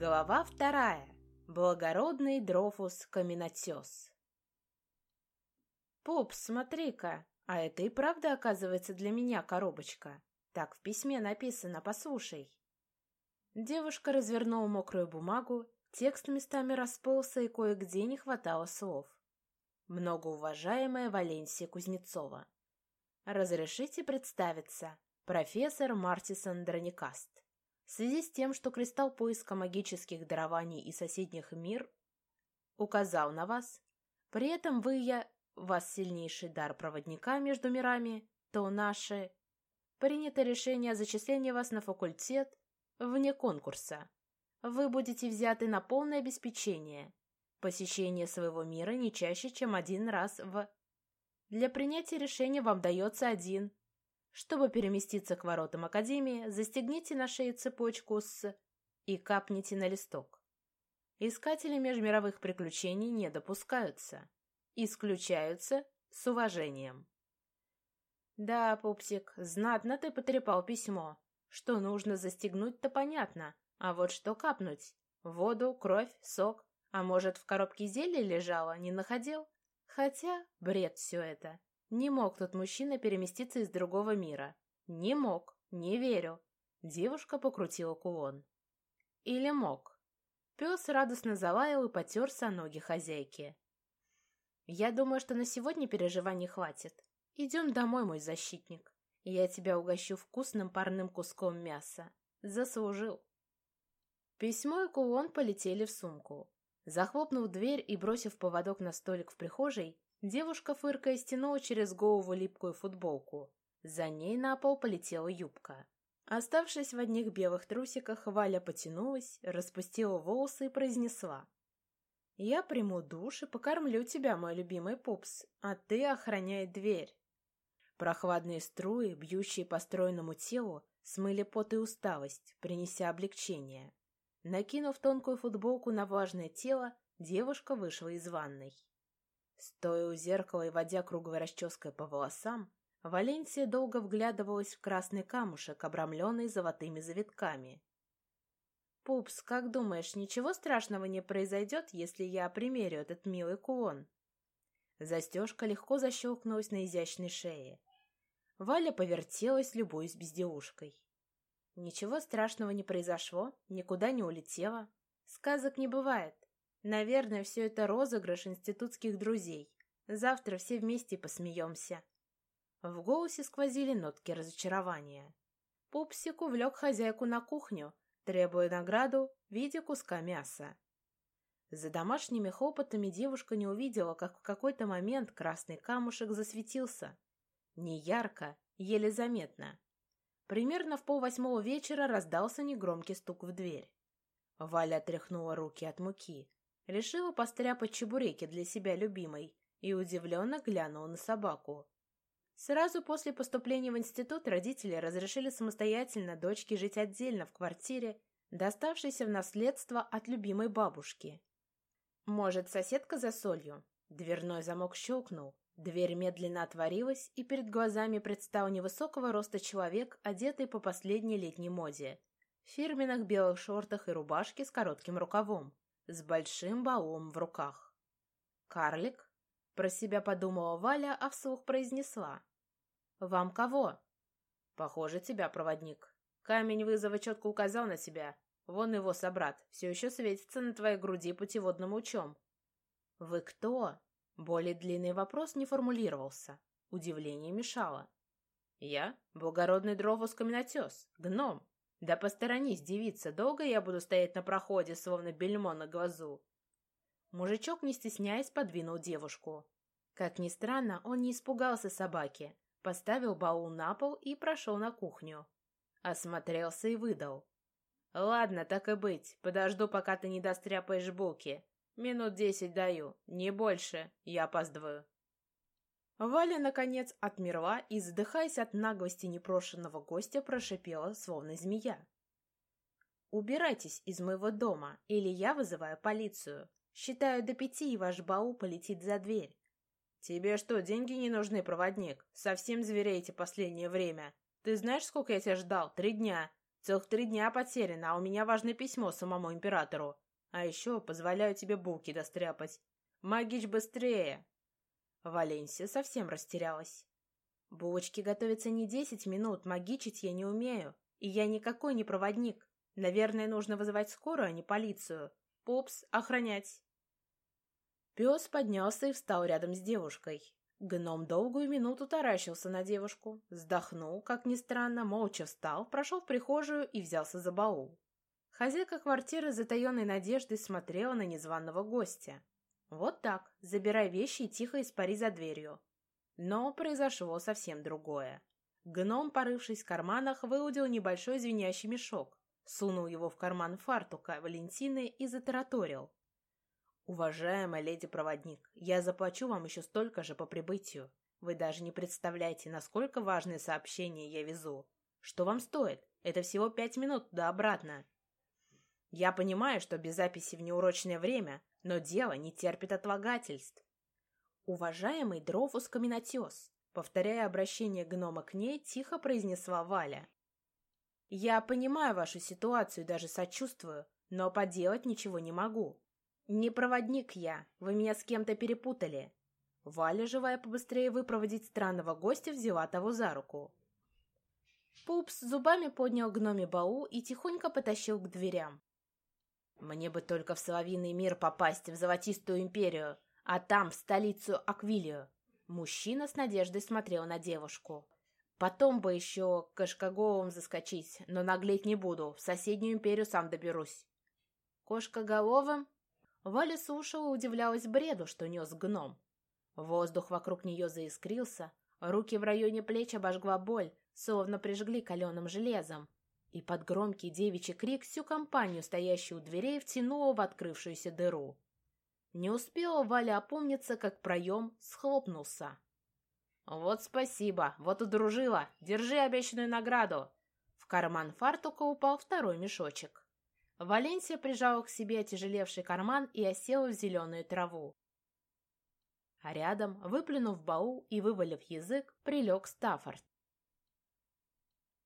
Глава вторая. Благородный Дрофус Каменотес. «Пуп, смотри-ка, а это и правда оказывается для меня коробочка. Так в письме написано, послушай». Девушка развернула мокрую бумагу, текст местами расплылся и кое-где не хватало слов. Многоуважаемая Валенсия Кузнецова. Разрешите представиться, профессор Мартисон Дроникаст. В связи с тем, что кристалл поиска магических дарований и соседних мир указал на вас, при этом вы, я, вас сильнейший дар проводника между мирами, то наши... Принято решение о зачислении вас на факультет вне конкурса. Вы будете взяты на полное обеспечение. Посещение своего мира не чаще, чем один раз в... Для принятия решения вам дается один чтобы переместиться к воротам Академии, застегните на шее цепочку с и капните на листок. Искатели межмировых приключений не допускаются. Исключаются с уважением. Да, пупсик, знатно ты потрепал письмо. Что нужно застегнуть-то понятно, а вот что капнуть? Воду, кровь, сок? А может, в коробке зелье лежало, не находил? Хотя, бред все это. Не мог тот мужчина переместиться из другого мира. Не мог, не верю. Девушка покрутила кулон. Или мог. Пес радостно залаял и потерся о ноги хозяйки. Я думаю, что на сегодня переживаний хватит. Идем домой, мой защитник. Я тебя угощу вкусным парным куском мяса. Заслужил. Письмо и кулон полетели в сумку. Захлопнув дверь и бросив поводок на столик в прихожей, Девушка, фыркая, стянула через голову липкую футболку. За ней на пол полетела юбка. Оставшись в одних белых трусиках, Валя потянулась, распустила волосы и произнесла. «Я приму душ и покормлю тебя, мой любимый пупс, а ты охраняй дверь». Прохладные струи, бьющие по стройному телу, смыли пот и усталость, принеся облегчение. Накинув тонкую футболку на влажное тело, девушка вышла из ванной. Стоя у зеркала и водя круговой расческой по волосам, Валенсия долго вглядывалась в красный камушек, обрамленный золотыми завитками. «Пупс, как думаешь, ничего страшного не произойдет, если я примерю этот милый кулон?» Застежка легко защелкнулась на изящной шее. Валя повертелась, любуясь безделушкой. Ничего страшного не произошло, никуда не улетела. Сказок не бывает. Наверное, все это розыгрыш институтских друзей. Завтра все вместе посмеемся. В голосе сквозили нотки разочарования. Пупсик увлек хозяйку на кухню, требуя награду в виде куска мяса. За домашними хлопотами девушка не увидела, как в какой-то момент красный камушек засветился. Не ярко, еле заметно. Примерно в полвосьмого вечера раздался негромкий стук в дверь. Валя отряхнула руки от муки. Решила постряпать чебуреки для себя любимой и удивленно глянула на собаку. Сразу после поступления в институт родители разрешили самостоятельно дочке жить отдельно в квартире, доставшейся в наследство от любимой бабушки. «Может, соседка за солью?» Дверной замок щелкнул. Дверь медленно отворилась, и перед глазами предстал невысокого роста человек, одетый по последней летней моде. В фирменных белых шортах и рубашке с коротким рукавом с большим баулом в руках. «Карлик?» — про себя подумала Валя, а вслух произнесла. «Вам кого?» «Похоже, тебя, проводник. Камень вызова четко указал на тебя. Вон его собрат, все еще светится на твоей груди путеводным лучом». «Вы кто?» Более длинный вопрос не формулировался. Удивление мешало. «Я — благородный дровус-каменотес, гном, да посторонись, девица, долго я буду стоять на проходе, словно бельмо на глазу? Мужичок, не стесняясь, подвинул девушку. Как ни странно, он не испугался собаки, поставил баул на пол и прошел на кухню. Осмотрелся и выдал. «Ладно, так и быть, подожду, пока ты не достряпаешь булки. Минут десять даю, не больше, я опаздываю». Валя, наконец, отмерла и, задыхаясь от наглости непрошенного гостя, прошипела, словно змея. «Убирайтесь из моего дома, или я вызываю полицию. Считаю до пяти, и ваш баул полетит за дверь». «Тебе что, деньги не нужны, проводник? Совсем звереете последнее время. Ты знаешь, сколько я тебя ждал? Три дня. Целых три дня потеряно, а у меня важное письмо самому императору. А еще позволяю тебе булки достряпать. Магич быстрее!» Валенсия совсем растерялась. «Булочки готовятся не десять минут, магичить я не умею. И я никакой не проводник. Наверное, нужно вызывать скорую, а не полицию. Попс, охранять!» Пес поднялся и встал рядом с девушкой. Гном долгую минуту таращился на девушку, вздохнул, как ни странно, молча встал, прошел в прихожую и взялся за баул. Хозяйка квартиры с затаенной надеждой смотрела на незваного гостя. Вот так, забирай вещи и тихо испари за дверью. Но произошло совсем другое. Гном, порывшись в карманах, выудил небольшой звенящий мешок, сунул его в карман фартука Валентины и затараторил. «Уважаемая леди-проводник, я заплачу вам еще столько же по прибытию. Вы даже не представляете, насколько важные сообщения я везу. Что вам стоит? Это всего пять минут туда-обратно. Я понимаю, что без записи в неурочное время, но дело не терпит отлагательств. Уважаемый Дрофус Каменотес, повторяя обращение гнома к ней, тихо произнесла Валя. Я понимаю вашу ситуацию и даже сочувствую, но поделать ничего не могу. «Не проводник я, вы меня с кем-то перепутали». Валя, желая побыстрее выпроводить странного гостя, взяла того за руку. Пупс зубами поднял гноме бау и тихонько потащил к дверям. «Мне бы только в Соловиный мир попасть, в Золотистую империю, а там в столицу Аквилию». Мужчина с надеждой смотрел на девушку. «Потом бы еще к Кошкоголовым заскочить, но наглеть не буду, в соседнюю империю сам доберусь». «Кошкоголовым?» Валя слушала и удивлялась бреду, что нес гном. Воздух вокруг нее заискрился, руки в районе плеч обожгла боль, словно прижгли каленым железом. И под громкий девичий крик всю компанию, стоящую у дверей, втянула в открывшуюся дыру. Не успела Валя опомниться, как проем схлопнулся. «Вот спасибо, вот удружила, держи обещанную награду!» В карман фартука упал второй мешочек. Валенсия прижала к себе отяжелевший карман и осела в зеленую траву. А рядом, выплюнув баул и вывалив язык, прилег Стаффорд.